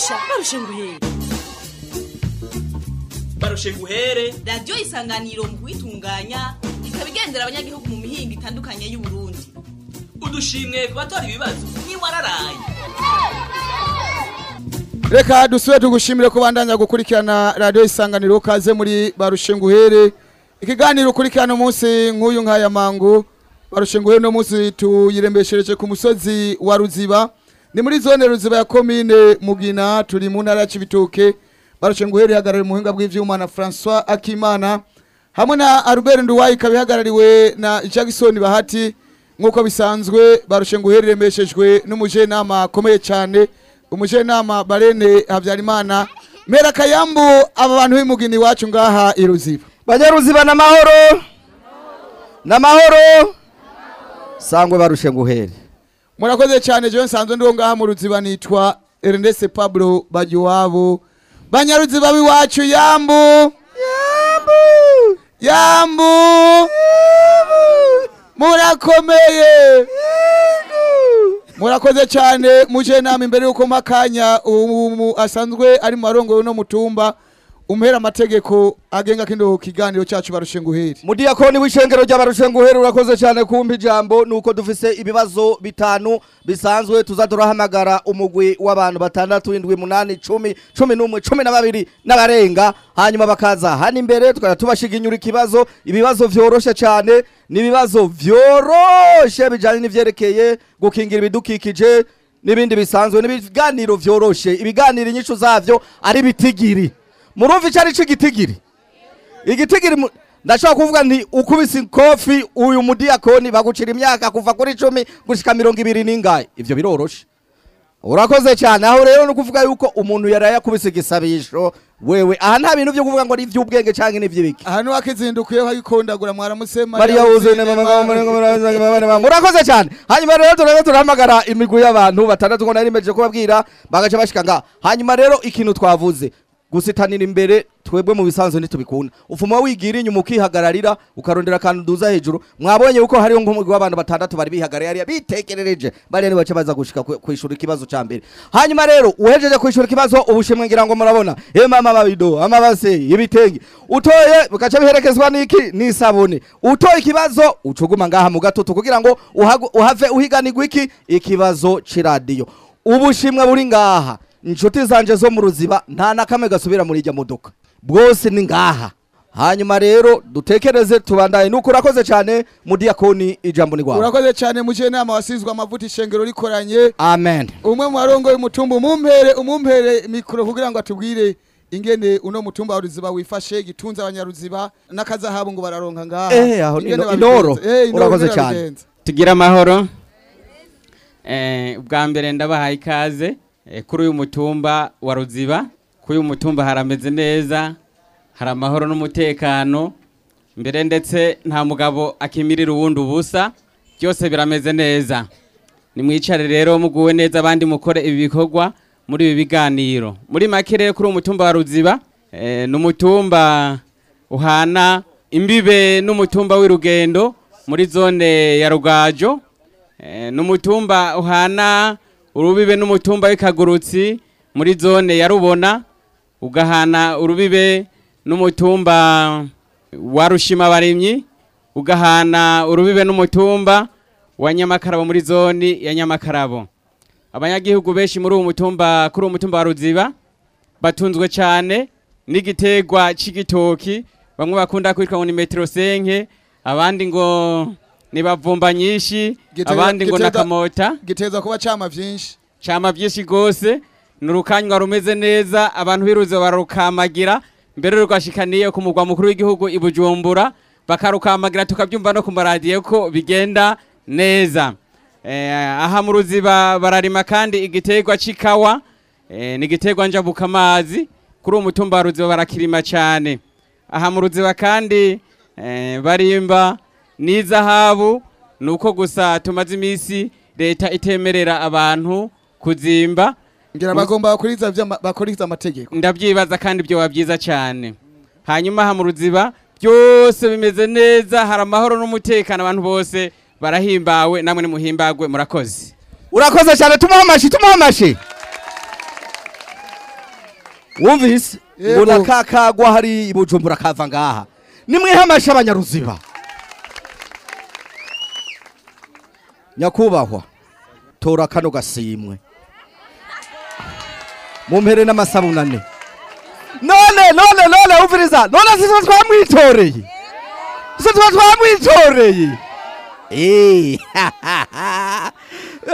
barusha barusha nguhere barushe guhere radiyo isanganiro mu kuyitunganya ikaba igendera abanyagihugu mu mihinga itandukanye y'uburundi. Udushimwe ku batora ibibazo. Ntiwararaye. Reka dusubire tugushimire kubandanya gukurikirana radiyo isanganiro kaze muri barushenguhere ikiganiro ukurikirana umunsi nk'uyu nk'aya mangu barushenguhere uno munsi tuyirembeshereje ku musozi wa ruziba. Ni muri zone ruziba ya komine mugina turi mu ntara ya cibitoke barushenguhere ihagarariwe mu buhinga bw'ivyuma na francois akimana hamwe na albert nduwayi ikaba ihagarariwe na jackson bahati. Nk'uko bisanzwe barushenguhere iremeshejwe n'umujenama akomeye cyane umujenama barene habyarimana. Mera kayambu aba bantu b'imugini iwacu ngaha iruziba banyaruziba n'amahoro n'amahoro sangwe barushe nguhere murakoze cyane jewe nsanzwe ndiwo ngaha mu ruziba nitwa ernest pablo bagiwabo banyaruziba b'iwacu yambu! Yambu! Murakomeye! Murakoze cyane. Muje nama imbere yuko makanya umu asanzwe ari mu marongo no mutumba umuhera amategeko agenga kino kiganiro cyacu barushe nguheri mudiyakoni w'ishengero ry'abarushe nguhere urakoze cyane kumpa ijambo nuko dufise ibibazo bitanu bisanzwe tuza turahamagara umugwi w'abantu batandatu indwi munani cumi cumi n'umwe cumi na babiri n'abarenga hanyuma bakaza. Hano imbere tukajya tubashiginyura ikibazo ibibazo vyoroshe cyane ni ibibazo vyoroshe bijanye n'ivyerekeye gukingira ibidukikije n'ibindi bisanzwe n'ibiganiro vyoroshe. Ibiganiro inyishu zavyo ari bitigiri. Murumva icyo ari cyo igitigiri igitigiri ndashobora kuvuga nti ukubise ikofi uyu mudiyakoni bagucira imyaka kuva kuri icumi gushika mirongo ibiri n'ingahe. Ivyo biroroshe urakoze cyane. Aho rero ni ukuvuga yuko umuntu yaraye akubise igisabisho wewe. Aha nta bintu byo kuvuga ngo ni iby'ubwenge cyangwa n'iby'ibiki ahantu wakizindukiyeho agikondagura mwaramusema mariya wuzuye murakoze cyane. Hanyuma rero turebe turahamagara imigwi y'abantu batandatu ngo nari mbeje kubabwira bagaca bashika ngaha hanyuma rero ikintu twavuze gusitanira imbere twebwe mu bisanzwe ntitubikunda. Ufuma wigira inyuma ukihagararira ukarondera akantu duza hejuru. Mwabonye yuko hariho nk'umugwi w'abantu batandatu bari bihagarariye hariya bitekerereje. Bariya nibace baza gushika kwishura ikibazo ca mbere. Hanyuma rero uhejeje kwishura ikibazo ubushimwe ngira ngo murabona. Ema amabido amabase ibitenge. Utoye bikaca biherekezwa n'iki? N'isabune utoye ikibazo ucuguma ngaha mu gatutu kugira ngo uhave uhiganirwa iki? Ikibazo c'iradiyo. Ubushimwe buri ngaha. Inshuti zanje zo mu ruziba nta na kamwe gasubira muri irya modoka. Bwose ni ngaha. Hanyuma rero dutekereze tubandaye. Nuko urakoze cyane mudiyakoni ijambo ni rwawe urakoze cyane muje nama wasizwe amavuta ishengero rikoranye. Amen. Umwe mu barongo y'umutumba umumpere umumpere mikoro kugira ngo atubwire ingene uno mutumba wa ruziba wifashe gitunze abanyaruziba n'akazahabu ngo bararonka ngaha. Eh, aho inoro. Eh, Urakoze cyane. tugira amahoro. Eh, ubwa mbere ndabahaye ikaze. Kuri uyu mutumba wa ruziba kuri uyu mutumba harameze neza hari amahoro n'umutekano. Mbere ndetse nta mugabo akimirira uwundi ubusa byose birameze neza. Nimwicare rero muguwe neza abandi mukore ibi bikorwa muri ibi biganiro. Muri make rero kuri uyu mutumba wa ruziba eh, ni umutumba uhana imbibe n'umutumba w'irugendo muri zone ya rugajo. Eh, n'umutumba uhana urubibe n'umutumba w'ikagurutsi muri zone ya rubona ugahana urubibe n'umutumba wa rushimabarimyi ugahana urubibe n'umutumba wa nyamakarabo muri zone ya nyamakarabo. Abanyagihugu benshi muri uwo mutumba kuri uwo mutumba wa ruziba batunzwe cyane n'igitegwa c'igitoki bamwe bakunda kwitwa ngo ni metero senke abandi ngo ni bavumba nyinshi abandi ngo nakamota giteza kuba cama vyinshi. Cama byinshi gose ni urukanywa rumeze neza abantu biruze bararukamagira. Mbere rugashikaniye ku mugwa mukuru w'igihugu i Bujumbura bakarukamagira tukabyumva no ku maradiyo ko bigenda neza. Eh, aha mu ruziba bararima kandi igiterwa c'ikawa eh, ni igiterwa njabukamazi kuri uwo mutumba wa ruziba barakirima cyane aha mu ruziba kandi eh, barimba n'izahabu ni uko gusa tumaze iminsi leta itemerera abantu kuzimba. Ngira bagomba bakuriza amategeko. Ndabyibaza kandi byoba byiza cyane hanyuma aha mu ruziba byose bimeze neza hari amahoro n'umutekano. Abantu bose barahimbawe namwe nimuhimbagwe murakoze. Urakoze cyane tumuha amashi tumuha amashi. Wumvise? Ngo nakakagwa hari i bujumbura kava ngaha. Nimwihe amasha abanyaruziba. Nyakubahwa tora kano gasimwe. Mumpere n'amasabunane. None none none umviriza none sitwe twamwitoreye. Sitwe twamwitoreye. Eh,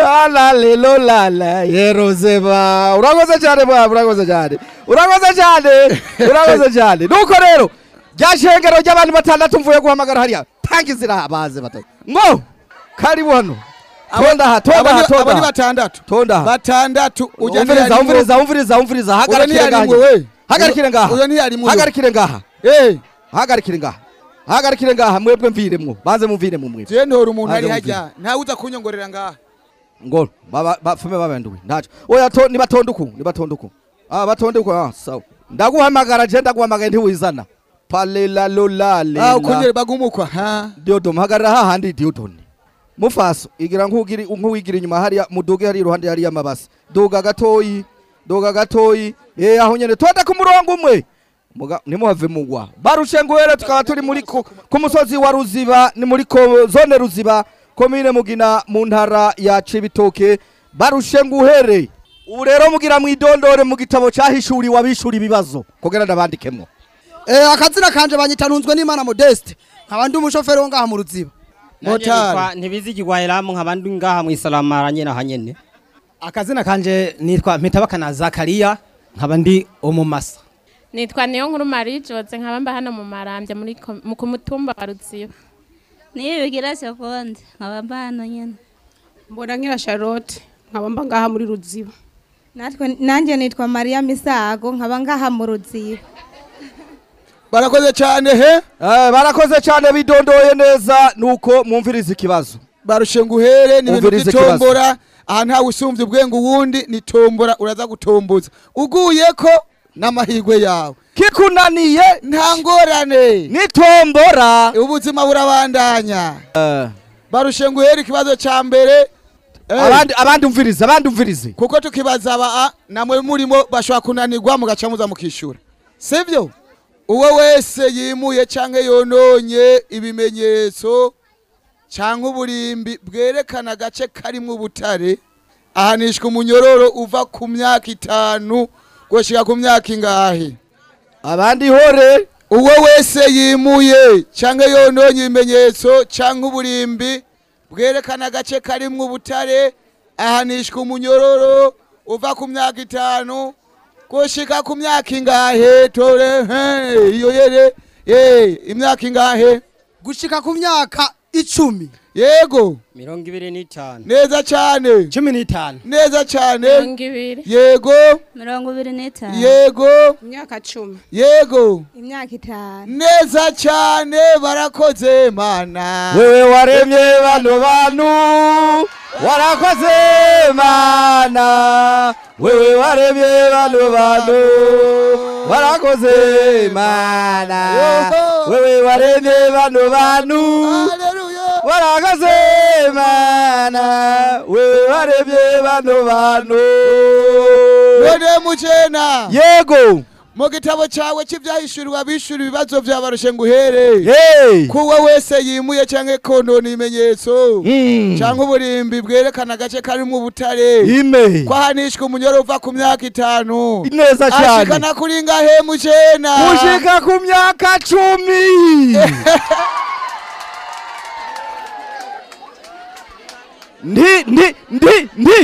ala lelo lala yerozeba urakoze cyane bwa urakoze cyane. Urakoze cyane urakoze cyane. Nuko rero rya shengero ry'abantu batandatu mvuye guhamagara hariya. Tanga inzira baze batatu ngo! Karibu hano tonda aha tonda aha tonda aha batandatu. Tonda aha batandatu. Ujya umviriza umviriza umviriza umviriza hagarikire ngaha. hagarikire ngaha. Uyo ntiyarimwe hagarikire ngaha. Eh hagarikire ngaha. Hagarikire ngaha. Mwebwe mviremwo banze mumviremwo mwebwe. Je ntora umuntu ari hajya. ntawe uza kunyongorera ngaha. Ngo bafume babanduwe ntaco oya to nibatonde uku nibatonde uku ah batonde uku ah sawa. Ndaguhamagara je ndaguhamagaye ntiwizana palelalolalena. Ah ukunyere bagumukwa ha? Diodom hagarara hahandi diodoni. Mufaso igira nk'uwigira inyuma hariya muduge hari iruhande hariya amabasi. Duga gatoyi duga gatoyi. Eh aho nyene tonde ku murongo umwe. Ntimuhave mugwa. Barushe nguhere tukaba turi muri ku musozi wa ruziba ni muri zone ruziba komine mugina mu ntara ya cibitoke. Barushe nguhere ubu rero mugira mwidondore mu gitabo cyahishuriwe abishura ibibazo kugira ndabandikemwo. Eh, akazina kanje banyita ntunzwe n'Imana Modeste. Nkaba ndi umushoferi wo ngaha mu ruziba. Motari ntibizigirwa heramu nkaba ndi ngaha mu isalamara nyene hanyene akazina kanje nitwa Mpitabakana Zakaria nkaba ndi umumasa nitwa niyo nkuru marie jose nkaba mba hano mu marambya mu- ku mutumba wa rutsiba niyo bigira sekonde nkaba mba hano nyine mbona nkira charlotte nkaba mba ngaha muri natwe nanjye nitwa mariya misago nkaba ngaha mu ruziba barakoze cyane he? Eh, barakoze cyane bidondoye neza nuko mwumviriza ikibazo. Barushe nguhere ni ibintu by'itombora aha ntawe usumbye ubwenge uwundi ni tombora uraza gutomboza. Uguye ko n'amahirwe yawe. Kikunaniye. Nta ngorane. Nitombora. Ubuzima burabandanya. Eh, barushe nguhere ikibazo cya mbere. Eh, abandi abandi umvirize abandi umvirize. Kuko tukibaza aba namwe murimo bashobora kunanirwa mugaca muza mukishyura. Sibyo uwo wese yimuye cyangwa yononye ibimenyetso cyangwa uburimbi bwerekana agace karimo ubutare ahanishwa umunyororo uva ku myaka itanu gushyira ku myaka ingahe? Abandi hore. Uwo wese yimuye cyangwa yononye ibimenyetso cyangwa uburimbi bwerekana agace karimo ubutare ahanishwa umunyororo uva ku myaka itanu gushika ku myaka ingahe? Tore iyo yere imyaka ingahe? Gushika ku myaka icumi. Yego. Mirongo ibiri n'itanu. Neza cyane. Cumi n'itanu. Neza cyane. Mirongo ibiri. Yego. Mirongo ibiri n'itanu. Yego. Imyaka cumi. Yego. Imyaka itanu. Neza cyane. Barakoze mana. Wewe waremye bano bantu. Warakoze mana. Wewe waremye bano bantu. Warakoze mana. Wewe waremye bano bantu Warakoze mana wewe waremye bano bantu none mucena yego. Mu gitabo cyawe cy'ibyahishuriwe abishura ibibazo byabarushe nguhere hey. Kuwa wese yimuye cyangwa konona ibimenyetso Mm. cyangwa uburimbi bwerekana agace karimo ubutare. Ime kwahanishwa umunyoro uva ku myaka itanu. Neza cyane. Ashikana kuri ngahe mucena mushika ku myaka cumi. ndi ndi ndi ndi.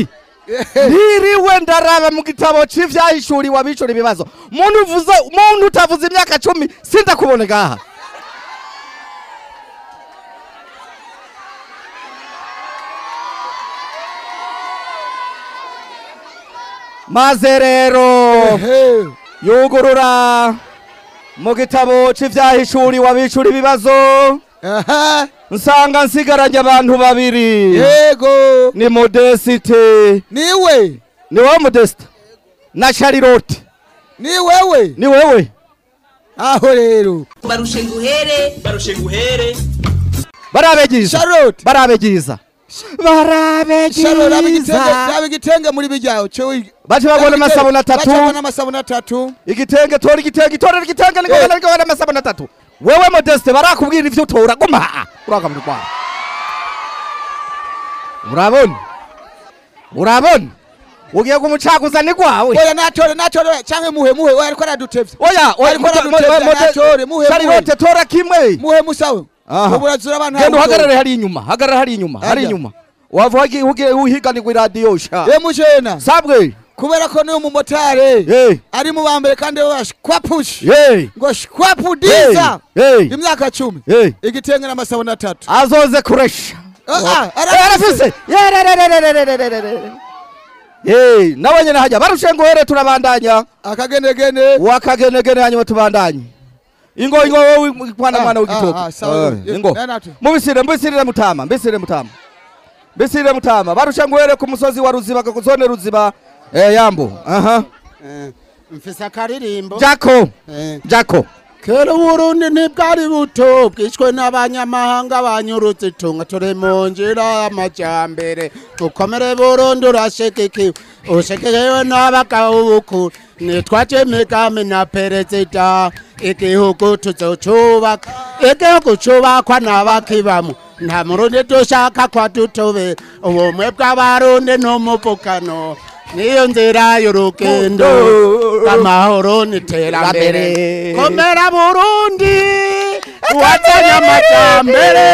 Ntiriwe ndaraba mu gitabo cy'ivyahishuriwe abishura ibibazo muntu uvuze muntu utavuze imyaka cumi sindakubone ngaha. Maze rero yugurura. Mu gitabo cy'ivyahishuriwe abishura ibibazo nsanga nsigaranye abantu babiri. Yego. Ni modesite. Niwe ni wowe modesite na sharirote ni wewe? Ni wewe. Aho rero. Barushe guhere. Barushe guhere. Barabegiza. Sharirote barabegiza. Barabe igitenge muri bijyaho baje babona amasabune atatu igitenge tora igitenge tora igitenge niko babona amasabune atatu wewe modeste barakubwira ivyo utora. Guma! Urakamira kwa urabona? Urabona? Ugiye kumucaguza ni kwawe oya natore natore canke muhe muhe. Oya ariko aradutevye oya ariko aradutevye natore muhe sharirote tora kimwe. Muhe musawe Aha. ubu urazura abantu genda uhagarare hari inyuma hagarara hari inyuma hari inyuma. Wava wagi- ugiye uhiganirwa iradiyo sha. Ye mujena. Sabwe. kubera ko niyo mumotari ari mu bambere kandi bashwapushi ngo shwapudiza imyaka cumi. Igitenge n'amasabune atatu. Azoze kuresha. Arafise. Nawe nyine hajya. Barushe ngo here turabandanya. Akagenegene. Wakagenegene hanyuma tubandanye. Ingo ingo wowe mwana ah, mwana w'igitoko ah, ah, eh, ingo. mubisire mbisirire mutama mbisirire mutama. Mbisirire mutama. Barushe ngo here ku musozi wa ruziba ku zone ruziba. Eh yambo. Aha. Mfise akaririmbo jako Eh. jako kera uburundi ntibwari buto bwishwe n'abanyamahanga banyurutse itunga turi mu nzira y'amajyambere ukomere burundi urashekekewe ushekekewe n'abagabo bukuru nitwaje migambi na perezida. Igihugu tuzocubaka igihugu cubakwa n'abakibamo nta murundi dushaka kwa dutobera ubumwe bw'abarundi n'umuvugano niyo nzira y'urugendo amahoro n'iterambere komera burundi. Wazanye amajyambere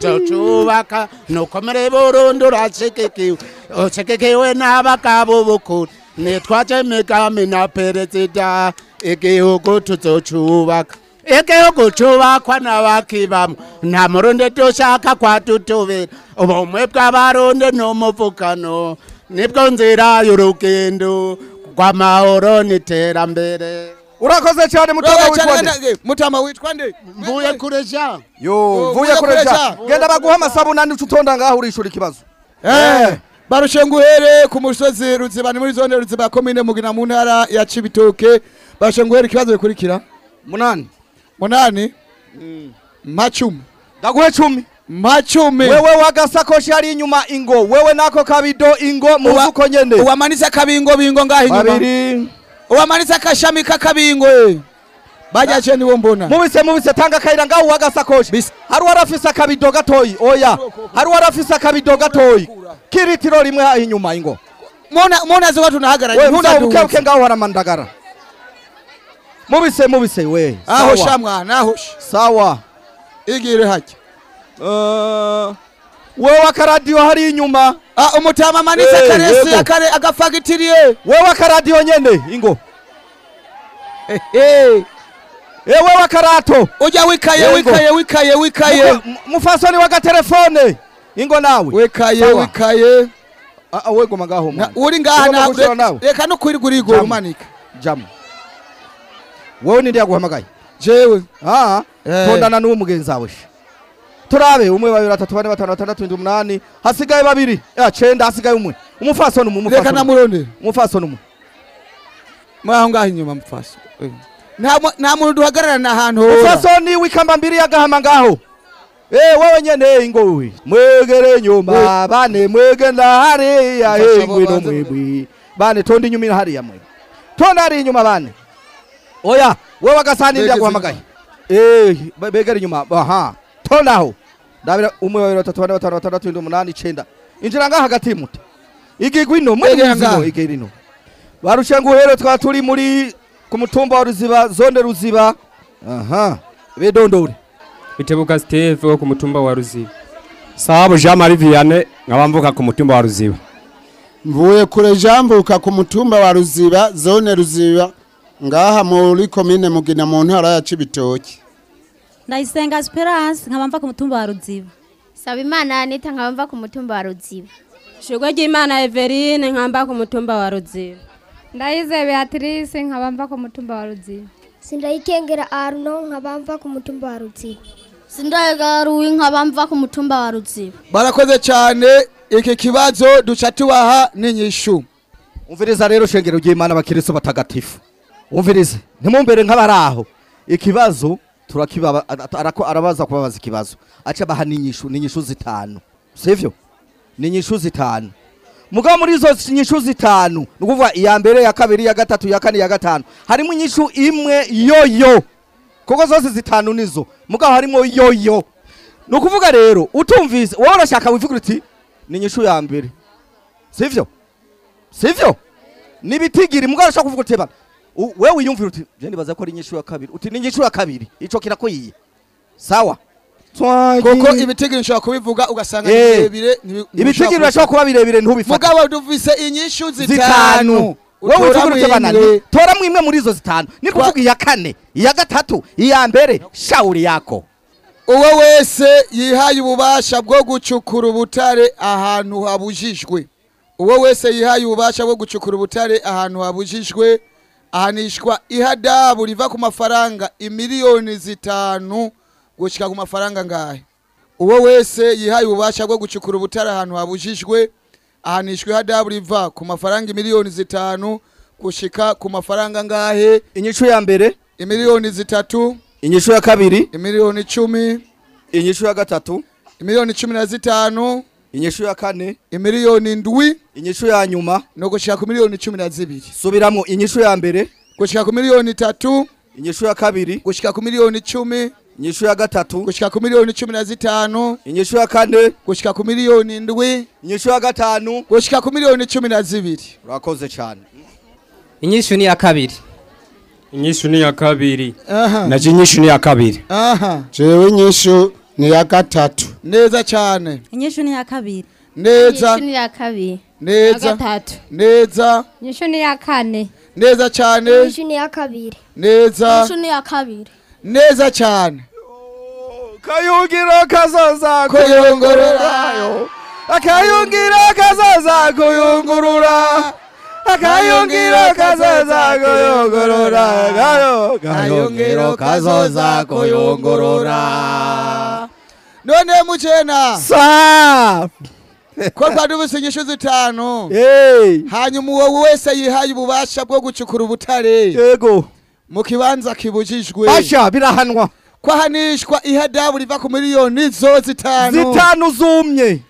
tucubaka nukomere burundi. urashigikiwe ushigikiwe n'abagabo bukuru nitwaje migambi na perezida igihugu tuzocubaka ekeyo kuchuvakwa navaki vamwe nhamuronde toshaka kwatutuvira vomwe pwavaronde nomupfukano nepwonzira yorukendo kwamaoro nitera mbere. Urakoze cyane mutama witwa nde mvuye kureja. Yo oh, mvuye kureja. genda baguha amasabuna n'icutonda ngaho urishura ikibazo eh, eh. barushe nguhere ku musozi ruziba ni muri zone ruziba komine mugina mu ntara ya cibitoke. Barushe nguhere ikibazo bikurikira. Munani? Munani macumi ndaguhe cumi macumi wewe wagasakoshi hari inyuma ingo. Wewe nako kabido ingo. Uwa- uko nyene uwamanitse akabingo bingo ngaho inyuma uwamanitse akashami k'akabingo eh. bajaje niwo mbona mubise mubise. Tanga akayira ngaho wagasakoshi Bis- hari uwarafise akabido gatoyi oya. Hari uwarafise akabido gatoyi kiritiro rimwe inyuma ingo. Mona mona zo tunahagaranye we muzabuke ntunaduhuze buke ngaho haramandagara mubise mubise we. Aho shamwana aho sawa. Igire hajya wowe uh, akaradiyo hari inyuma. Ah, umutama amanitse karese agafagitiriye. Wowe akaradiyo nyine ingo. Ewe wakarato ujya wikaye wikaye wikaye wikaye. Mufasoni w'agatelefone ingo nawe. Wikaye wikaye. Ah, ah, Wegoma ngaho uri ngaha reka no kwirigura iguru umanika jamo wowe n'indi yaguhamagaye jewe. Eh. Aha tondana n'uwo mugenzi wawe turabe umwe babiri batatu bane batanu batandatu indwi umunani hasigaye babiri. Cenda hasigaye umwe. Umufasoni umwe reka namurondera umufasoni umwe. Muri aho ngaho inyuma mufasoni eh. nta muntu duhagararana ahantu hora. Wikamba mbiri y'agahama ngaho. Eh wowe nyene ingowe mwegere nyuma eh. bane mwege ndahari ya ingwi mwibwi bane tondi nyuma hari ya mwe tonda ari nyuma bane. Oya wewe agasani Begeze ndyaguhamagaye eh be- begere inyuma aha tonda aho ndabira umwe babiri batatu bane batanu batandatu indwi umunani icenda injira ngaha hagati muto igigwa ino Begera ngaha. igera ino barushe nguhere twa turi muri ku mutumba wa ruziba zone ruziba. Aha bedondore Bitebuka Steve wo ku mutumba wa Ruziba. Sababu Jean Marie Vianney nkaba mvuka ku mutumba wa Ruziba. mvuye kure jambuka ku mutumba wa ruziba zone ruziba. Ngaha muri komine mugina mu ntara ya cibitoki. Ndayisenga esperance nkaba mva ku mutumba wa ruziba saba imana anita nkaba mva ku mutumba wa ruziba shugwe ry'imana everine nkamba ku mutumba wa ruziba ndayize beatrice nkaba mva ku mutumba wa ruziba sindayikengera arno nkaba mva ku mutumba wa ruziba sindayigaruwi nkaba mva ku mutumba wa ruziba barakoze cyane iki kibazo duca tubaha n'inyishu umviriza rero shengero ry'imana abakiristo batagatifu. Umvirize. Ntimumbere nk'abari aho ikibazo arabaza kubabaza ikibazo. Aca baha n'inyishu n'inyishu zitanu. Sivyo? N'inyishu zitanu. Mugabo muri izo nyishu zitanu. Ni ukuvuga iya mbere iya kabiri iya gatatu iya kane iya gatanu. Harimo inyishu imwe yoyo. Kuko zose zitanu nizo mugabo harimo yoyo. Ni ukuvuga rero utumvise wowe urashaka wivuga uti ni inyishu ya mbere. Sivyo? Sivyo? Nibitigiri mugabo urashaka kuvuga uti wewe wiyumvira uti je ndibaza ko ari inyishu ya kabiri. Uti ni inyishu ya kabiri. Ico kirakwiye sawa. Kuko ibitigiri nshobora kubivuga ugasanga Eh. birebire ibitigiri birashobora kuba birebire ntubifate. Mugabo duvise inyishu zitanu. Zitanu. Wowe utora uvuga uti bana. mwimwe. toramo imwe muri izo zitanu. Ni kuvuga iya kane iya gatatu iya mbere shauri yako. Uwo wese yihaye ububasha bwo gucukura ubutare ahantu habujijwe. Uwo wese yihaye ububasha bwo gucukura ubutare ahantu habujijwe ahanishwa ihadabu riva ku mafaranga imiliyoni zitanu gushyika ku mafaranga ngahe uwo wese yihaye ububasha bwo gucukura ubutare ahantu habujijwe ahanishwa ihadabu riva ku mafaranga imiliyoni zitanu gushyika ku mafaranga ngahe inyishu ya mbere. Imiliyoni zitatu. Inyishu ya kabiri. Imiliyoni icumi inyishu ya gatatu. Imiliyoni cumi na zitanu. Inyishu ya kane. Imiliyoni ndwi. Inyishu ya nyuma. No gushika ku miliyoni cumi na zibiri. Subiramo inyishu ya mbere. Gushika ku miliyoni tatu. Inyishu ya kabiri. Gushika ku miliyoni cumi. Inyishu ya gatatu. Gushika ku miliyoni cumi na zitanu. Inyishu ya kane. Gushika ku miliyoni ndwi. Inyishu ya gatanu. Gushika ku miliyoni cumi na zibiri. Urakoze cyane. Inyishu ni iya kabiri. Inyishu ni ya kabiri. Naje inyishu ni ya kabiri. Jewe inyishu ni iya gatatu neza cyane. Inyishu ni iya kabiri. Neza. Ni iya kabiri. Neza. Gatatu neza. Inyishu ni iya kane. Neza cyane. Inyishu ni iya kabiri. Neza. Inyishu ni iya kabiri. Neza cyane. Kayungiro kazoza kuyungururayo. Akayungiro kazoza kuyungurura. Akayungiro kazoza kuyungurura. Kayungiro kazoza kuyungurura. None mucena sa ko twadubise inyishu zitanu. Hanyuma uwo wese yihaye ububasha bwo gucukura ubutare. Yego. Mu kibanza kibujijwe. Basha birahanwa. Kwahanishwa ihadabu riva ku miliyoni zo zitanu. Zitanu zumye.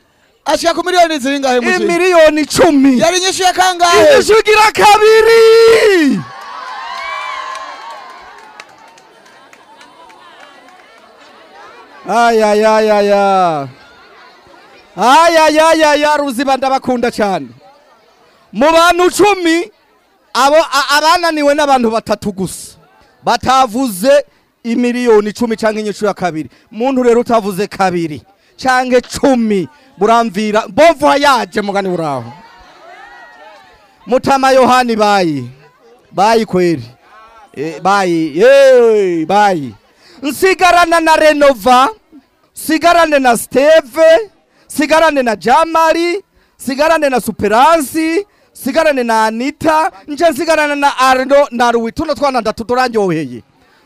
Ashika ku miliyoni zingahe mucena imiliyoni icumi yari inyishu ya kangahe? Inyishu igira kabiri. Ayayayaya ayayayaya ruziba ndabakunda cyane. Mu bantu cumi abo a- abananiwe n'abantu batatu gusa. Batavuze imiliyoni icumi cyangwa inyishu ya kabiri. Muntu rero utavuze kabiri cyangwa cumi buramvira mbovu yaje mugani buraho. Mutama yohani bayi bayi kweli e, bayi ye bayi. Nsigarana na renova sigarane na steve sigarane na jamari sigarane na superansi sigarane na anita nje nsigarane na arno na ruwi tuno twana ndatu turandyoheye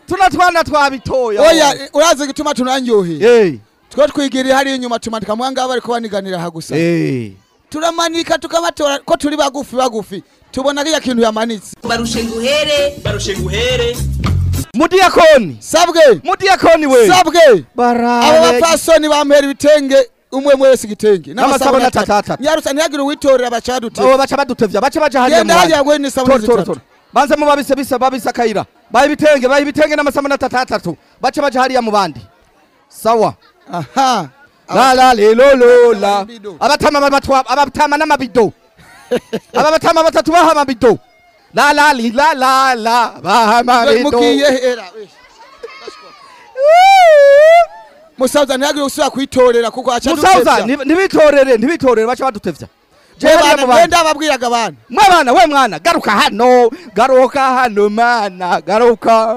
tuno twana twabitoya oya urazi gituma tunanyoheye hey. two twigiriye hariya inyuma tumanika mwanga bari kubaniganira aha gusa. Hey. turamanika tukabatora ko turi bagufi bagufi. Tubona kiriya kintu yamanitse. Barushe nguhere barushe nguhere mudiyakoni sabwe mudiyakoni we. Sabwe Barabe. abo bapfasoni bampera ibitenge umwe umwe wese igitenge N'amasabuni atatu atatu. nyarusa ntihagire uwitorera bacadute abo baca badutevya baca baja hariya Genda mu hariya n'isabuni Tora, tora, zitatu. banze mu babise bisa babise akayira. Baha ibitenge baha ibitenge n'amasabuni atatu atatu. Baca baja hariya mu bandi. Sawa. Aha. La la lelo lola abatama batwa abatama n'amabido aba batama batatu baha amabido la la li la la la baha amabido mugiye hera musaza ntihagire usubira kwitorera kuko aca musauza nti- ntibitorere ntibitorere baca badutevya Jewe hariya mu bandi. wenda ababwiraga abantu mwe bana we mwana garuka hano garuka hano mana garuka.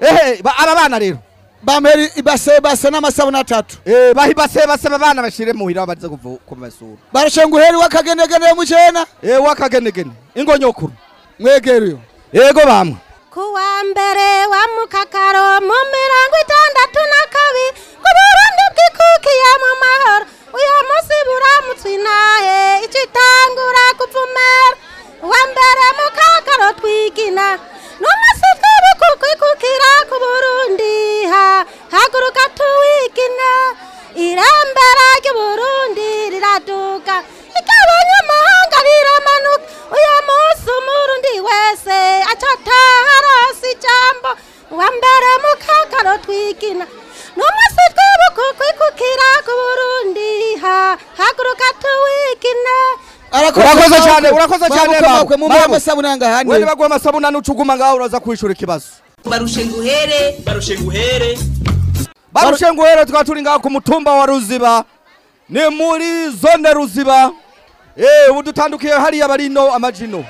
Ehe ba- aba bana rero. Bampera ibase base n'amasabuni atatu. Eh bahi base base abana bashire muhira baze kuva kumasura barushe nguheri wakagenegene mucena eh wakagenegene ingo nyokuru. mwegeriyo yego bamwe kuwa mbere wa mukakaro mu mirongo itandatu na kabiri ku burundi bwikukiye mu mahoro. Uyu munsi buramutse inahe icitangura kuvumera wa mbere mukakaro twigina n'umunsi twibukukikukira ku burundi. Ha haguruka tuwigina riraduka ikabonye amahanga riramanuka uyu munsi umurundi wese acataha arose ijambo wa mbere mu kakaro twigina n'umunsi twibuka ukwikukira ku burundi ha haguruka tuwigine urakoze cyane urakoze cyane Mabukwe, mumuhe amasabunanga hane. wewe bagwa amasabunani ucuguma ngaho uraza kwishura ikibazo. Barushe nguhere. Barushe nguhere. Barushe nguhere tukaba turi ngaho ku mutumba wa ruziba. Ni muri zone ruziba. Eh ubu dutandukiye hariya barino amajino.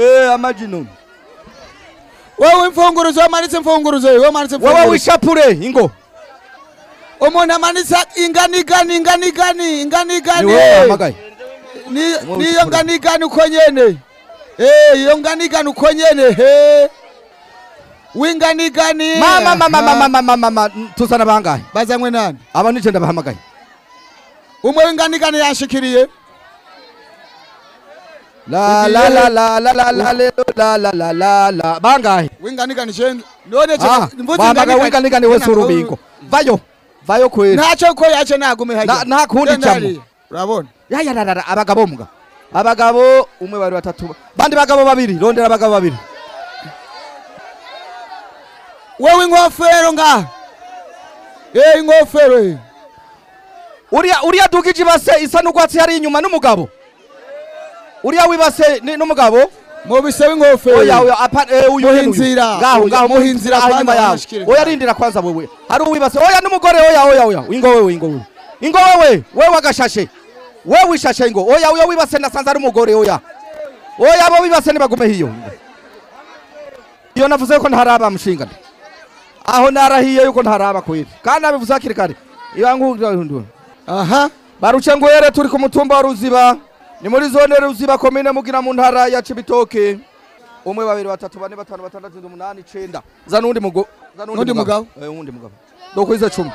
Eh amajino. Wowe imfunguruzo wamanitse imfunguruzo wowe wamanitse wowe imfunguruzo wishapure ingo. Umuntu amanitse ingani gani ingani gani ingani gani? Ni- Wowe niyo ngani gani uko nyene Eh, iyo nganigani uko nyene he winganigani. Mama mama mama mama mama tuzana bangahe bazanywe nani aba nije ndabahamagaye umwe w'inganigani yanshikiriye la la la la la la la la la la la la bangahe winganigani shenge none ah wahamagaye winganigani. wese urubingo vayo vayo kweli. Ntacyo ko yace nagume Na- hajya nta kundi hariya. urabona yayarara abagabo mbwa abagabo umwe bari batatu bandi bagabo babiri rondera abagabo babiri wowe inkofero ngaha eh inkofero eh. uriya uriya dugije ibase isa n'urwatsi hari inyuma n'umugabo uriya wibase n'umugabo apa eh uyu Muhe uyu. inzira. ngaho ngaho muhe inzira hanyuma yawe oya rindira kwanza wewe. Hari uwibase oya n'umugore oya oya oya. Ingo wewe ingo wewe. Ingo wewe. Wewe agashashe wewe wishashe ingo. Oya oya wibase nasanze ari umugore oya. Oya abo wibase nibagume hiyo. Iyo navuze ko ntaraba mushingana aho narahiye yuko ntaraba kwiri kandi nabivuze kirikare ibangu aha. Baruce ngwere turi ku mutumba wa ruziba. Ni muri zone ruziba komine mugina mu ntara ya cibitoke umwe babiri batatu bane batanu batandatu umunani icenda za n'undi mugo za N'undi mugabo? eh undi mugabo. Dokwiza cumi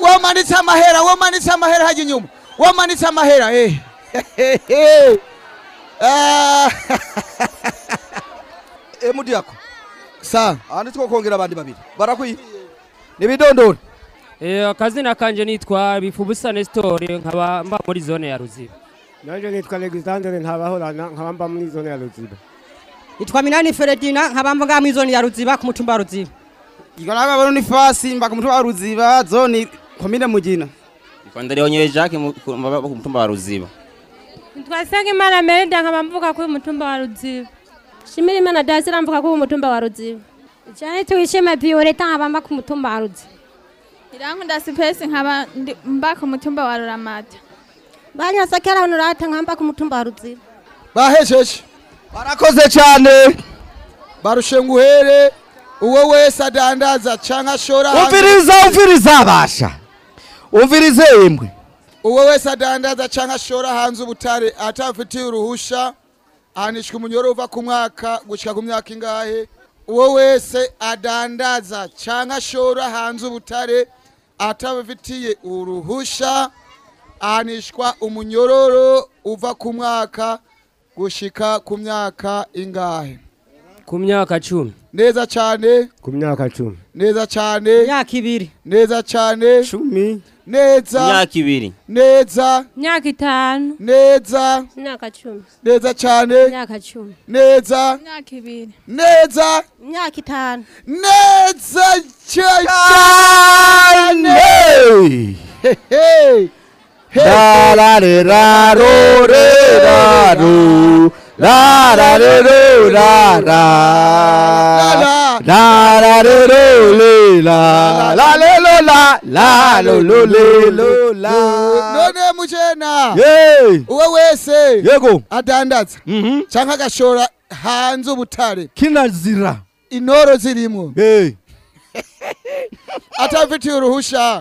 wamanitse amahera wamanitse amahera hajya inyuma wamanitse amahera eh Eh mudiyako sa ahandi two kongera abandi babiri barakwiye nibidondora Eh, akazina kanje nitwa bifubusa Nestor nkaba mba muri zone ya Ruziba. Nanje nitwa Alexandre ntabahorana nkaba mba muri zone ya Ruziba. Nitwa Minani Feredina nkaba mvuga mu zone ya Ruziba ku mutumba wa Ruziba. Iko naga baroni fasi mba ku mutumba wa Ruziba zone komine Mugina. Kwa ndari onyewe Jacques ku mba- ku mutumba wa Ruziba. Twasanga imana merenda nkaba mvuka kuri mutumba wa Ruziba. Shimira imana dasira mvuka kuri mutumba wa Ruziba. Cyane tuyishime Violeta nkaba mba ku mutumba wa Ruziba. Irankunda Sipesi nkaba ndi- mba ku mutumba wa Ruramata. banyasakera honorate nkaba mba ku mutumba wa Ruziba. bahejeje barakoze cyane barushe nguhere uwo wese adandaza canke ashora umviriza umviriza basha umvirize yemwe uwo wese adandaza canke ashora hanze ubutare atafitiye uruhusha ahanishwa umunyoro uva ku mwaka gushika ku myaka ingahe uwo wese adandaza canke ashora hanze ubutare atabifitiye uruhusha ahanishwa umunyororo uva ku mwaka gushika ku myaka ingahe Ku myaka cumi. neza cyane Ku myaka 10. neza cyane Myaka ibiri. neza cyane 10. Neza. Imyaka ibiri. neza. Myaka itanu. neza. Myaka cumi. neza cyane. Myaka cumi. neza. Imyaka ibiri. neza. Imyaka itanu. Neza cyane. Hehe. Darareraroreraru, rararerorara, rararerolela, lalelola, lalololelola. none mujena Hey! uwo wese Yego. adandaza canke agashora hanze ubutare kinazira intoro zirimwo atafitiye uruhusha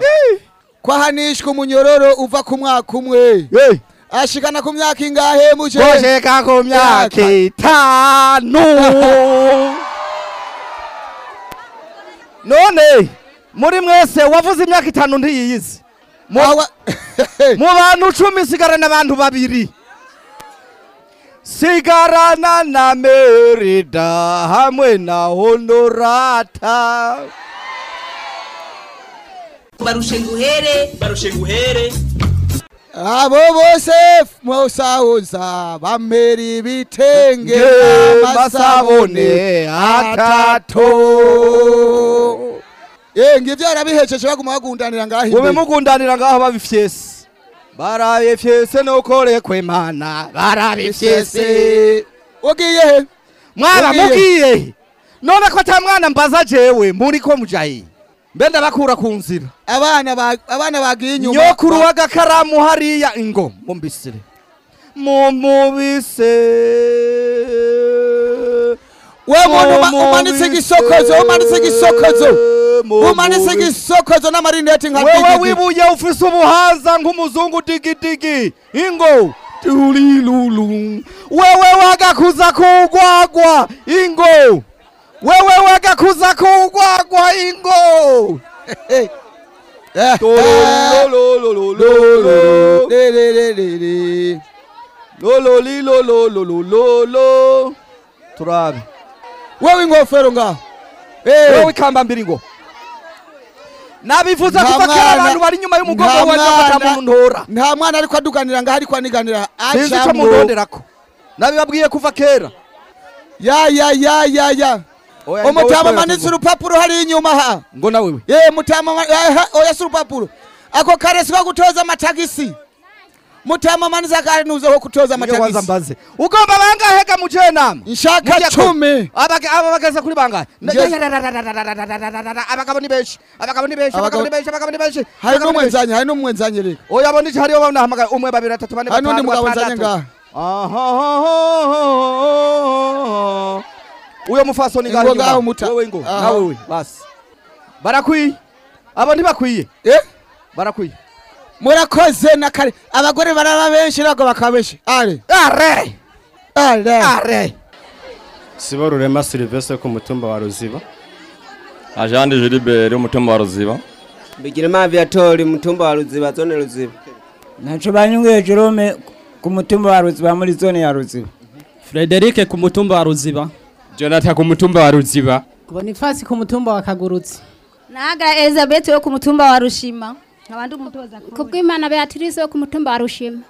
kwahanishwa umunyororo uva ku mwaka umwe Hey! Ashikana ku myaka ingahe muje? Gushika ku myaka itanu. none muri mwese wavuze imyaka itanu ntiyiyizi mu mu bantu cumi sigarana abantu babiri. Sigarana na merida hamwe na honorata. Barushe nguhere. Barushe nguhere. Abo bose musahuza bamera ibitenge Nge amasabune masabune atatu. Eh ngivyo yarabihesheje baguma bagundanira ngaho imbere mugundanira ngaho babifyese barabifyese nukore kwemana barabifyese ugiye he mwana Ugiye. mugiye. None ko ata mwana mbaza jewe muri ko mujayi mbe ndabakura ku nzira. Abana ba abana bagiye inyuma. Nyokuru w'agakaramu hariya ingo mumbisire mumubise. We muntu uma- umanitse igisokozo umanitse igisokozo. Umanitse igisokozo n'amarineti nka wewe digidi. wibuye ufise ubuhaza nk'umuzungu digidigi. Ingo. Turilulu wewe wagakuza kugwagwa ingo. Wewe wagakuza kugwagwa ingo lololilololololo turabe wewe ingofero ngaho wewe ikamba mbiri ngo nabivuze kuva kera abantu bari inyuma y'umugongo bafata mwana- mu ntora nta mwana ariko aduganira ngaho ariko aniganira sinzi ico acamwo. mundonderako nabibabwiye kuva kera ya ya ya ya ya umutama ngo- manitse urupapuro hari inyuma ha ngo na wewe ye mutama eh, oya si urupapuro ako karesi ko gutoza amatagisi mutama manitse kutoza Nige wanza amatagisi ugomba bangahe ga mujenama nshaka cumi aba bageze kuri bangahe abagabo ni benshi abagabo ni benshi abagabo ni benshi abagabo ni benshi hari abagabo ni n'umwe benshi. nzanye hari n'umwe nzanye reka oya abo nije hariyo banahamagara umwe babiri batatu bane batanu batandatu ngaha uyo mufasoni Ingo ngaho muta. wewe ngo nawe we basi barakwiye? Abo ntibakwiye? Eh? Barakwiye. Murakoze na kare. Abagore baraba benshi ntabwo bakaba benshi. Are. Are! Are. Are! Sibo rurema silivestre ku mutumba wa ruziba. Ajandi Gilbert umutumba wa Ruziba. Bigirima Viatori mutumba wa Ruziba zone Ruziba. Nacho banyunguye Jerome ku mutumba wa Ruziba muri zone ya Ruziba. Frederic ku mutumba wa Ruziba. Jonathan ku mutumba wa ruziba. Bonifasi ku mutumba wa Kagurutsi. naga Elizabeth wo ku mutumba wa Rushima. Abandi umutoza kubwimana Beatrice wo ku mutumba wa Rushima.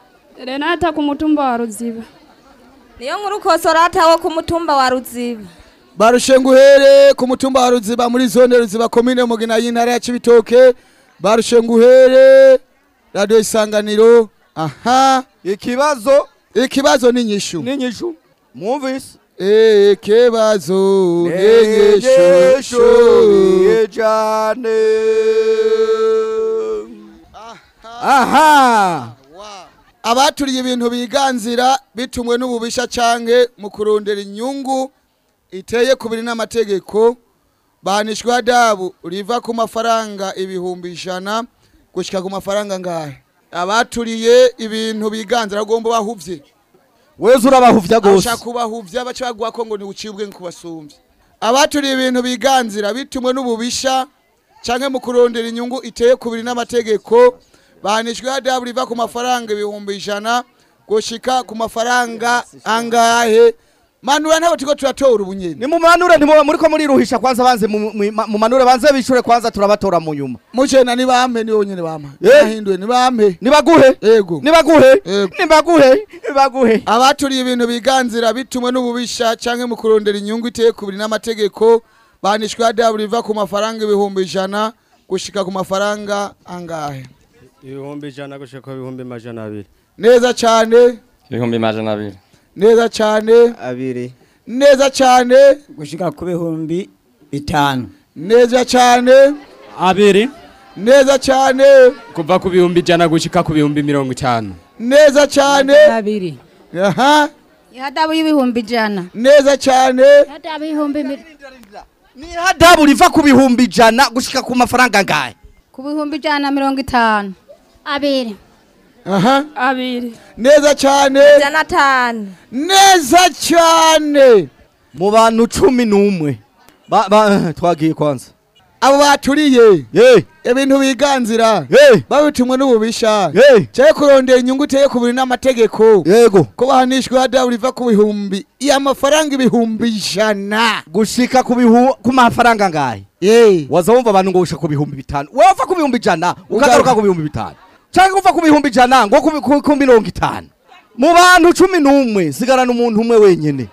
Renata ku mutumba wa Ruziba. niyo nkuru kosorata wo ku mutumba wa Ruziba. barushenguhere ku mutumba wa ruziba muri zone ruziba komine mugina y'intara ya cibitoke. Barushenguhere radio isanganiro. Aha. Ikibazo. Ikibazo n'inyishu n'inyishu mwumvise. Ikibazo Negesho cyane aha! Abaturiye ibintu biganzira bitumwe n'ububisha canke mu kurondera inyungu iteye kubiri n'amategeko bahanishwa adabu riva ku mafaranga ibihumbi ijana gushika ku mafaranga ngahe abaturiye ibintu biganzira agomba bahuvye. Weza urabahuvya gose ashaka kubahuvya baca baguha ko ngo ni ucibwe kubasumbya abaturiye ibintu biganzira bitumwe n'ububisha canke mu kurondera inyungu iteye kubiri n'amategeko bahanishwa adabu riva ku mafaranga ibihumbi ijana gushika ku mafaranga angahe? Manura ntabo turiko turatora ubunyene. Ni mumanure ntimuba muriko muriruhisha kwanza banze mu- mu- mu manure banze bishure kwanza turabatora mu nyuma. Mujena ni bampe ni wonyene bampa Eh. nahinduye ni bampe. Nibaguhe yego nibaguhe nibaguhe nibaguhe abaturiye ibintu biganzira bitumwe n'ububisha canke mu kurondera inyungu iteye kubiri n'amategeko bahanishwa adabu riva ku mafaranga ibihumbi ijana gushika ku mafaranga angahe? Ibihumbi ijana gushika ku bihumbi majana abiri. Neza cane. Ibihumbi majana abiri. Neza cane abiri. Neza cane gushika ku bihumbi bitanu. Neza cane abiri. Neza cane kuva ku bihumbi ijana gushika ku bihumbi mirongo itanu. Neza cane abiri. Aha. Ihadabu y'ibihumbi ijana. Neza cane ihadabu y'ibihumbi ni adabu riva ku bihumbi ijana gushika ku mafaranga ngahe ku bihumbi ijana na mirongo itanu. Abiri. Aha. Abiri. Neza cane Ijana atanu. neza cane mu bantu cumi n'umwe. Twagiye kwanza. Abo baturiye. Ye ibintu biganzira. Ye babitumwe n'ububisha. Ye cyaye kurondera inyungu iteye kubiri n'amategeko. Yego. Ko bahanishwa adabu riva ku bihumbi. Y'amafaranga ibihumbi ijana. Gushika ku ku mafaranga ngahe waza wumva abantu ngo usha ku bihumbi bitanu. Uva ku bihumbi ijana ukagaruka ku bihumbi bitanu. Cyangwa uva ku bihumbi ijana ngo ku mirongo itanu mu bantu cumi n'umwe sigarana umuntu umwe wenyine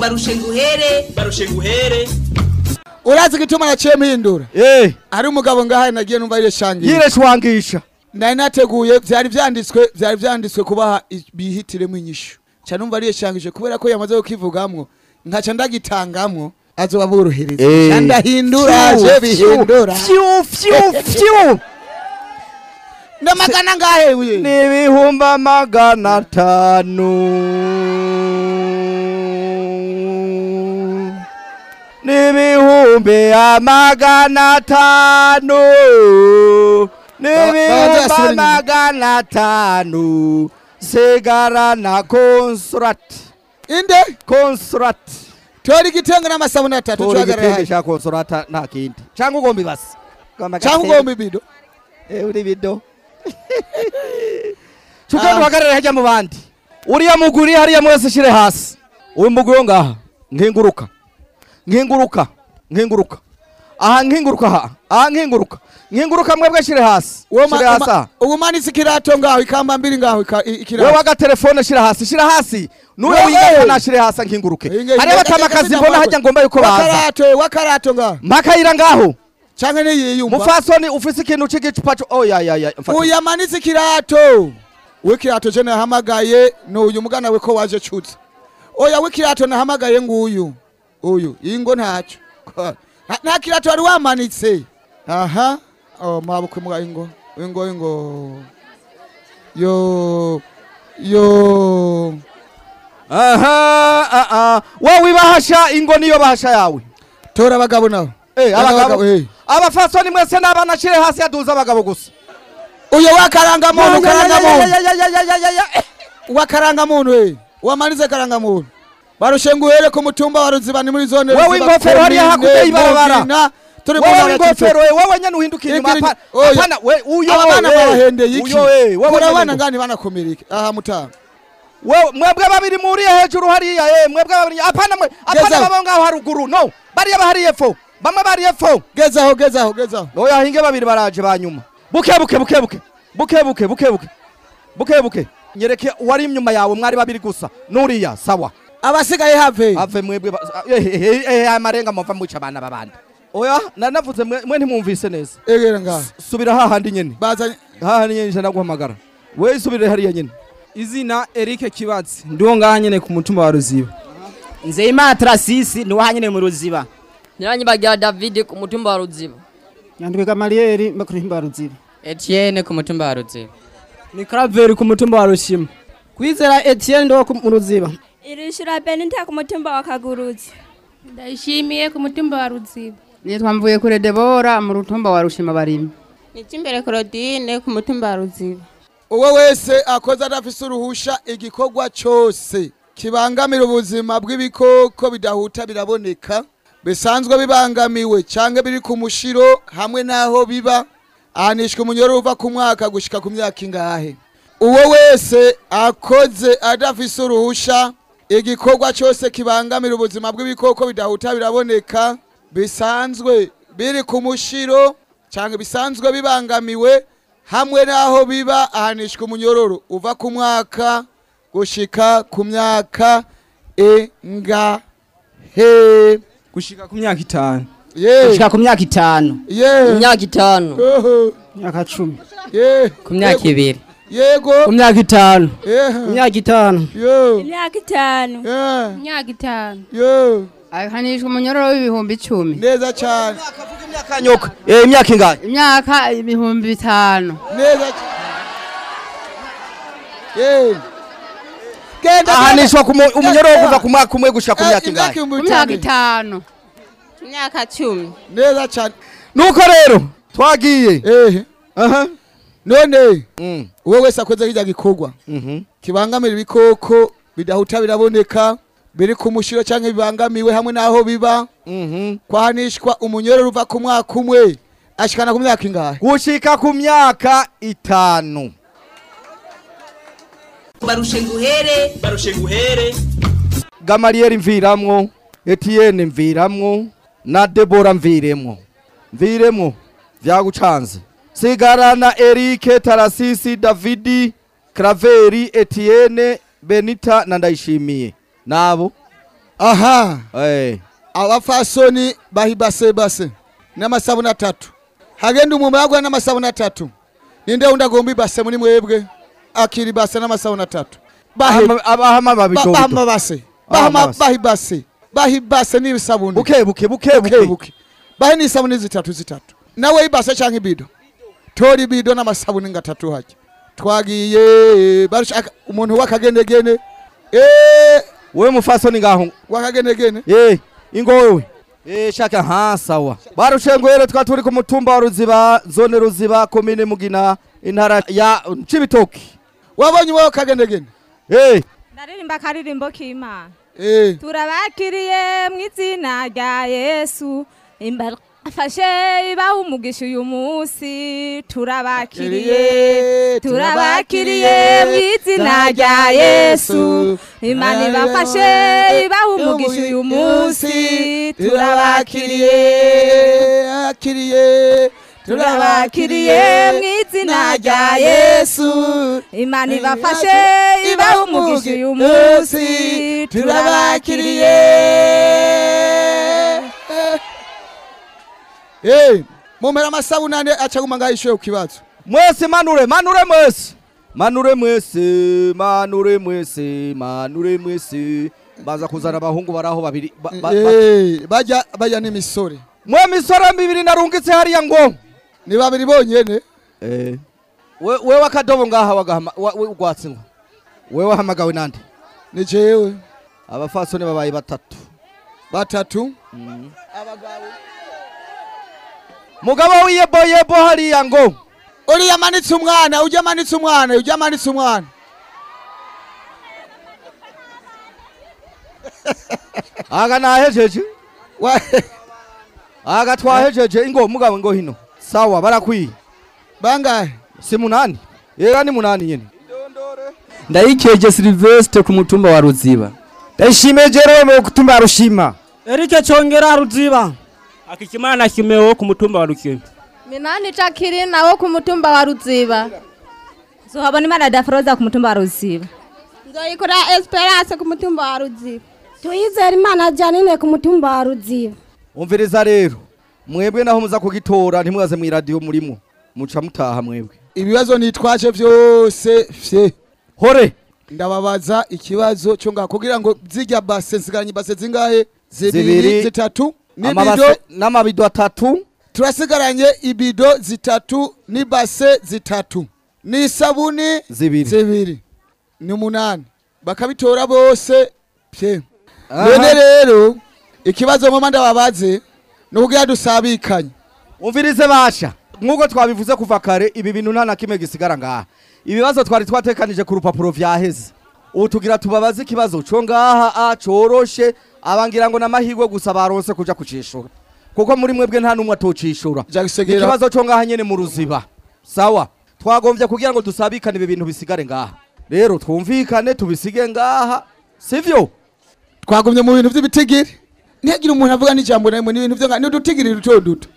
barushe nguhere barushe nguhere urazi igituma naciye mpindura eh. Hari umugabo ngaha nagiye numva yireshangira yireshwangisha nari nateguye byari byanditswe byari byanditswe kubaha bihitiremo inyishu cyane numva ariyeshangije kubera ko yamaze kukivugamwo nkaca ndagitangamwo azoba borohereza Eh. Ndahindura je bihindura fyu, fyu, fyu. Ndamagana ngahe uye n'ibihumbi magana atanu magana amagana atanu n'ibihumbi magana atanu sigarana konsurati inde? Konsurati tora igitenge n'amasabune atatu igitenge hasi. cya konsurata nta kindi. Cyangwa ugomba ibasi cyangwa ugomba ibido Eh, uri bido tugenda uhagarare hajya mu bandi. Uriya muguri hariya mwese shire hasi. Uwe mbugu yonga ngaha? Nkinguruka nkinguruka nkinguruka aha nkinguruka ha. aha nkinguruka nkinguruka mwebwe shire hasi. Shire hasi aha. ubu manitse ikirato ngaho ikamba mbiri ngaho ikirato. Uwe wewe ikirato shire hasi. Shire hasi. Nuwe Wewe! wingana nashire hasi nkinguruke hariya batamakazi mbona hajya ngomba yuko baza. Wakarato wakarato ngaho. Makayira ngaho canke niyiyumva mufasoni ufise ikintu c'igicupa co oh ya ya ya mfata. uyu amanitse ikirato w'ikirato je nahamagaye ni uyu mugana we ko waje cutse oya w'ikirato nahamagaye nguyu. Uyu ingo ntacyo. Nta- kirato wari wamanitse. Aha. Oh, mabukwe mwa ingo. Ingo ingo. Yo yo. Aha ah, ah. wowe ibahasha ingo niyo bahasha yawe. Tora abagabo eh. abafasoni mwese n'abana shire hasi yaduza abagabo gusa uyu wakarangamuntu karangamuntu wakarangamuntu we wamanize karangamuntu barushenga uhere ku mutumba wa ruzibani muri zone wowe ingofero hariya hakurya y'ibarabara turi mu nzara ingofero wowe nyene uhindukira inyuma apana we uyo abana bahendeye iki kora abana ngani banakomereka aha mutanga wewe mwebwe babiri muri hejuru hariya eh mwebwe babiri apana apana baba ngaho haruguru no bariya bahari yepfo bamwe bariye fo. Gezaho gezaho gezaho. Oya hinge babiri baraje banyuma buke buke buke buke. Buke buke buke buke. Buke buke. Nyereke wari inyuma yawe mwari babiri gusa. Nuriya sawa. Abasigaye have ave mwebwe eh, eh, eh, eh, amarenga muva mwica abana babandi oya nanavuze mwe ntimwumvise neza. Egera ngaha subira hahandi nyene bazanye hahandi nyene ijana guhamagara. We subire hariya nyene izina Eric Kibatsi. Ndiwo ngaha nyene ku mutumba wa Ruziba. Nzeyimana tarasisi niwo hanyene mu ruziba. Nyiranyibagira david ku mutumba wa ruziba nyandwi gamariyeri mba ku mutumba wa ruziba etienne ku mutumba wa ruziba ni karaveri ku mutumba wa rushima. Kwizera etienne ku- mu ruziba irishura benita ku mutumba wa kaguruzi ndayishimiye ku mutumba wa ruziba nitwa mvuye kure debora mu rutumba wa rushima barimi nikimbere claudine ku mutumba wa ruziba uwo wese akoze adafise uruhusha igikorwa cyose kibangamira ubuzima bw'ibikoko bidahuta biraboneka. Bisanzwe bibangamiwe cyangwa biri ku mushiro hamwe n'aho biba ahanishwa umunyoro uva ku mwaka gushika ku myaka ingahe. Uwo wese akoze adafise uruhusha igikorwa cyose kibangamira ubuzima bw'ibikoko bidahuta biraboneka bisanzwe biri ku mushiro cyangwa bisanzwe bibangamiwe hamwe n'aho biba ahanishwa umunyororo uva ku mwaka gushika ku myaka ingahe. Gushika ku myaka itanu. Gushika ku myaka itanu. Imyaka itanu. Myaka cumi. Ku myaka ibiri. Yego. Ku myaka itanu. Ye ku myaka itanu. Imyaka itanu. Imyaka itanu. Ahanishwa umunyororo w'ibihumbi icumi. Neza cyane. Imyaka nyoka. Eh imyaka ingahe? Imyaka ibihumbi bitanu. Neza cyane ahanishwa ku mu- umunyoro wo kuva ku mwaka umwe gushika ku myaka ingahe? ku myaka itanu. Ku myaka cumi. Neza cyane. Nuko rero twagiye. Ehe. Aha. None Mm. uwo wese akoze kirya gikorwa Mhm. kibangamira ibikoko bidahuta biraboneka biri ku mushiro cyangwa bibangamiwe hamwe n'aho biba. Mhm. kwahanishwa umunyororo uva ku mwaka umwe ashikana ku myaka ingahe? Gushika ku myaka itanu. Barushe nguhere. Barushe nguhere. Gamariyeri mviramwo etienne mviramwo. Na debora mviremwo mviremwo vyagucanze sigarana erike tarasisi davidi kraveri etienne benita na ndayishimiye nabo? Aha! Abafasoni bahibasebase. N'amasabuni atatu hagenda umuntu yagura n'amasabuni atatu ninde wundi agomba ibase muri mwebwe? Akira ibase n'amasabuni atatu Bahe- Ahama- abahama babidodo. Ba- bahama base. Bahama bahama base. bahibase bahibase n'ibisabuni buke buke buke buke. buke. Bahe n'isabuni zitatu zitatu nawe ibase canke ibido tora ibido n'amasabuni ngatatu hajya twagiye barashaka umuntu w'akagenegene eh wewe mufasoni ngaho? w'akagenegene eh ingowe eh shaka ha sawa. Barushengwere twa turi ku mutumba wa ruziba zone ruziba komine mugina intara ya cibitoki wabonye wowe kagendegende eh ndaririmba akaririmbo k'imana turabakiriye mu izina rya yesu. Afashe ibaha umugisha uyu munsi. Turabakiriye turabakiriye mu izina rya yesu. imana ibafashe ibaha umugisha uyu munsi. turabakiriye akiriye turabakiriye mu izina rya yesu. Imana ibafashe ibaha umugisha uyu munsi turabakiriye mumera amasabuni ane acaguma ngaho ishuye ku kibazo mwese manure manure mwese manure mwese manure mwese manure mwese baza kuzana abahungu baraho babiri. Ba- ba- ba- bajya bajya n'imisore mwe misore mibiri narungitse hariya ngo. Ni babiri bonyene eh. We wakadobo ngaha wagahama wa- we wahamagawe nande ni jewe. Abafasoni babaye batatu. Batatu? Mugabo wiyeboyebo hariya ngo? Uriya amanitse umwana ujya amanitse umwana ujya amanitse umwana. Aga nahejeje. Aga twahejeje. Ingo mugabo ngo hino. Sawa barakwiye bangahe si munani yera ni munani nyene ndayikeje silvestre ku mutumba wa ruziba ndayishimiye jerome ku mutumba wa rushima. Erike cyongera ruziba akikimana kimewo ku mutumba wa rukime minani cakiri nawo ku mutumba wa ruziba zohabona imana dafroza ku mutumba wa ruziba nzoyikora esperance ku mutumba wa ruziba tuyizera imana janine ku mutumba wa ruziba umviriza rero mwebwe naho muza kugitora ntimugaze mu radio murimo muca mutaha mwebwe. Ibibazo nitwaje vyose fye. Hore! Ndababaza ikibazo cyo ngaho kugira ngo zijya base nsigaranye base zingahe? Zibiri zitatu n'ibido? n'amabido atatu. Turasigaranye ibido zitatu n'ibase zitatu. N'isabuni zibiri. zibiri. Ni umunani bakabitora bose pye none rero ikibazo mama ndababaze ni ukugira dusabikanye. Umvirize basha. Nk'uko twabivuze kuva kare ibi bintu nta na kimwe gisigara ngaha. Ibibazo twari twatekanije ku rupapuro vyaheze. Ubu tugira tubabaze ikibazo. Co ngaha a coroshe abangira ngo n'amahirwe gusa baronse kuja kucishura. Kuko muri mwebwe nta n'umwe atocishura ikibazo co ngaha nyene mu ruziba. Sawa. Twagombye kugira ngo dusabikane ibi bintu bisigare ngaha. Rero twumvikane tubisige ngaha. Sivyo? Twagumye mu bintu by'ibitigiri ntihagire umuntu avuga n'ijambo na rimwe n'ibintu byo ni udutigiri duto duto.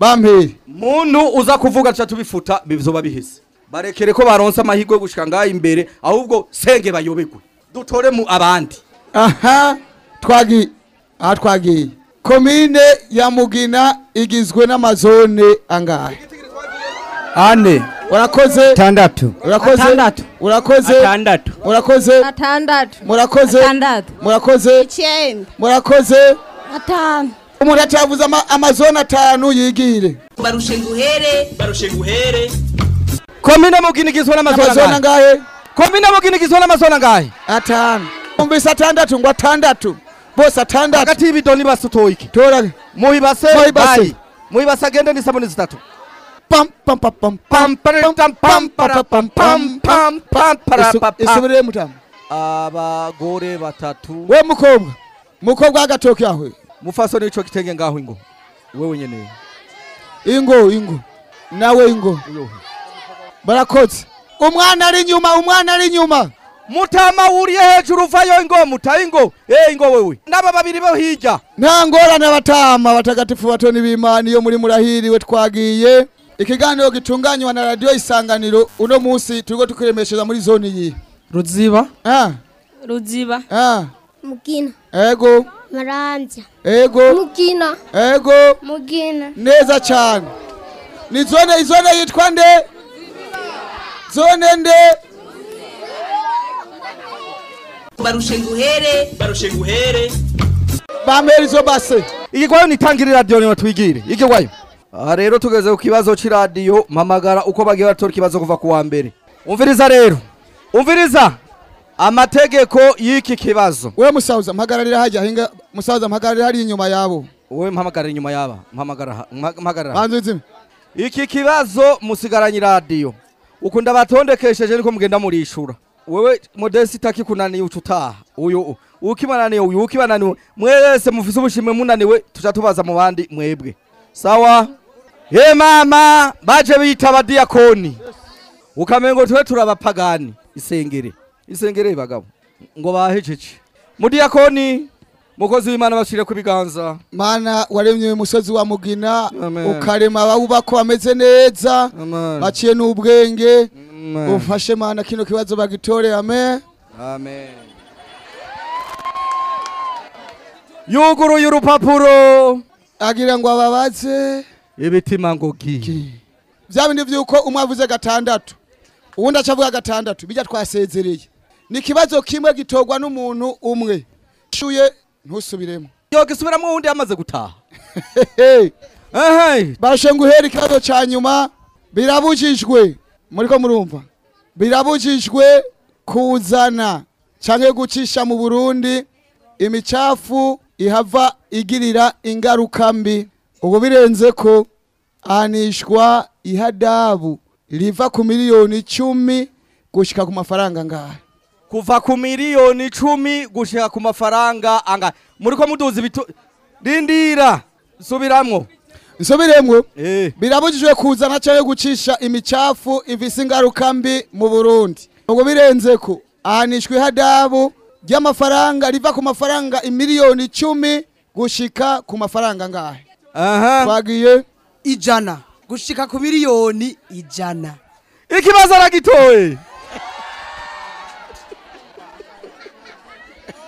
Bampere muntu uza kuvuga ca tubifuta bizoba biheze. Barekere ko baronse amahirwe yo gushika ngaha imbere ahubwo senge bayobegwe. Dutore mu abandi. Aha twagi aha twagiye. Komine ya mugina igizwe n'amazone angahe? Ane. Urakoze. Atandatu. Urakoze. Atandatu. urakoze. Atandatu. Murakoze. Atandatu. Murakoze. Atandatu. Murakoze. Icyenda. Murakoze. atanu umuntu yacavuze amazone atanu yigire barushe nguhere barushe nguhere komine mugina igizwe n'amazone angahe komine mugina igizwe n'amazone angahe atanu umvise atandatu ngo atandatu bose atandatu hagati y'ibidoni basutoye iki torage mu ibase bayi mu ibase agende n'isabune zitatu isubirire mutamu abagore batatu we mukobwa mukobwa w'agatoki yawe mufasoni ico kitenge ngaho ingo wewe nyene ingo ingo nawe ingo barakoze umwana ari inyuma umwana ari inyuma mutama wuriye hejuru uvayo ingo mutaye ingo. Eh ingo wewe. N'aba babiri bo hirya nta ngorane abatama batagatifu batoni b'imana iyo muri murahiriwe twagiye. Ikiganiro gitunganywa na radiyo isanganiro uno munsi turiko tukiremesheza muri zone iyi. Ruziba ah. Ruziba ah. Mugina ego. Maramvya ego. Mugina. Ego. Mugina. Neza cyane. Ni zone izone yitwa nde? Zone nde? Barushe nguhere barushe nguhere bamera izo base. Igikwayo nitangire radio niyo twigire. Igikwayo. Aha rero tugeze ku kibazo c'iradiyo mpamagara uko bagiye batora ikibazo kuva ku wa mbere. Umviriza rero. Umviriza. Amategeko y'iki kibazo. We musaza mpagararira hajya hinga musaza mpagararira hari inyuma yabo? Wowe mpamagarira inyuma yaba mpamagara mpagarara banze izime iki kibazo musigaranye iradiyo ukunda batondekesheje niko mugenda murishura wewe modesi itakikunaniye uca utaha. Uyu ukibananiye uyu ukibananiwe mwese mufise ubushimwe munaniwe tuca tubaza mu bandi mwebwe. Sawa? Ye mama baje bita abadiyakoni ukamengo tuwe turabapagani. Isengere. Isengere bagabo ngo bahejeje mudiyakoni mukozi w'imana bashire ku biganza. Mana waremye umusozi wa mugina ukarema abawubako bameze neza baciye n'ubwenge. Ufashe mana kino kibazo bagitore amen. Yuguruye urupapuro. Agira ngo ababaze. Ibitima ngo gi. Bya bindi by'uko umwe avuze gatandatu uwundi acavuga gatandatu bijya twasezereye. Ni ikibazo kimwe gitorwa n'umuntu umwe. Shuye ntusubiremo. Yogisubiramo uwundi yamaze gutaha. Bashe nguhere ikibazo cya nyuma. Birabujijwe. Muriko murumva? Birabujijwe kuzana cyangwa gucisha mu burundi imicafu ihava igirira ingaruka mbi. Ubu birenze ko ahanishwa ihadabu riva ku miliyoni icumi gushyika ku mafaranga ngahe kuva ku miliyoni icumi gushika ku mafaranga anga. Muriko muduza ibitu rindira subiramwo nsubiremwo birabujijwe kuzana cyangwa gucisha imicafu ifise ingaruka mbi mu burundi. Ubwo birenze ko ahanishwa ihadabu ry'amafaranga riva ku mafaranga imiliyoni icumi gushika ku mafaranga ngahe twagiye. Ijana. Gushika ku miliyoni ijana. Ikibazo aragitoye.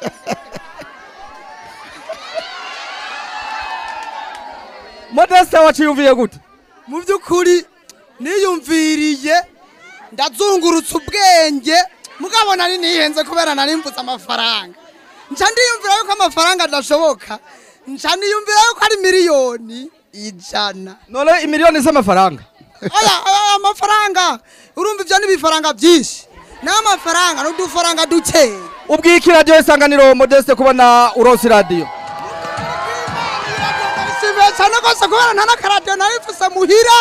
modeste waciyumviye gute mu by'ukuri niyumviriye ndazungurutse ubwenge mugabo nari nihenze kubera nari mvuze amafaranga. Nca ndiyumvira yuko amafaranga adashoboka nca niyumvira yuko ari miliyoni ijana. None imiliyoni z'amafaranga? Aya amafaranga urumva ibyo ni ibifaranga byinshi n'amafaranga n'udufaranga dukeya ubwiki radiyo isanganiro modeste kubona uronse iradiyo nishimiye cyane rwose kubera nta n'akaradiyo narifuse muhira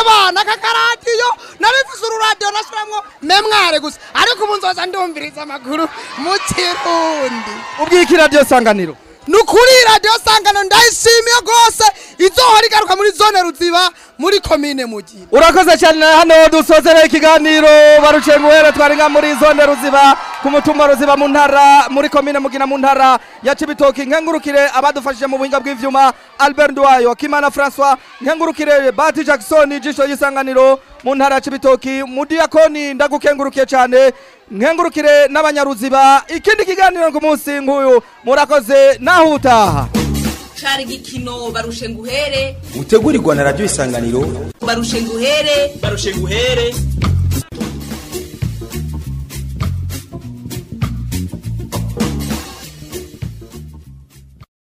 ebana kakaradiyo narifuse ururadiyo nashyiramwo memware gusa. Ariko ubu nzoza ndumviriza amakuru mu kirundi. Ubwiki radiyo isanganiro. Ni ukuri radiyo sangano ndayishimiye rwose izohora igaruka muri zone ruziba muri komine mugira. Urakoze cyane hano dusozereye ikiganiro baruciye muhere twari nka muri zone ruziba ku mutumba ruziba mu ntara muri komine mugina mu ntara ya cibitoki. Nkengurukire abadufashije mu buhinga bw'ivyuma albert ndwayo kimana françois nkengurukire bati jackson ijisho y'isanganiro mu ntara ya cibitoki. Mudiyakoni ndagukengurukiye cyane nkengurukire n'abanyaruziba. Ikindi kiganiro ku munsi nk'uyu murakoze naho cari igikino barushe nguhere utegurirwa na radiyo isanganiro. Barushe nguhere barushe nguhere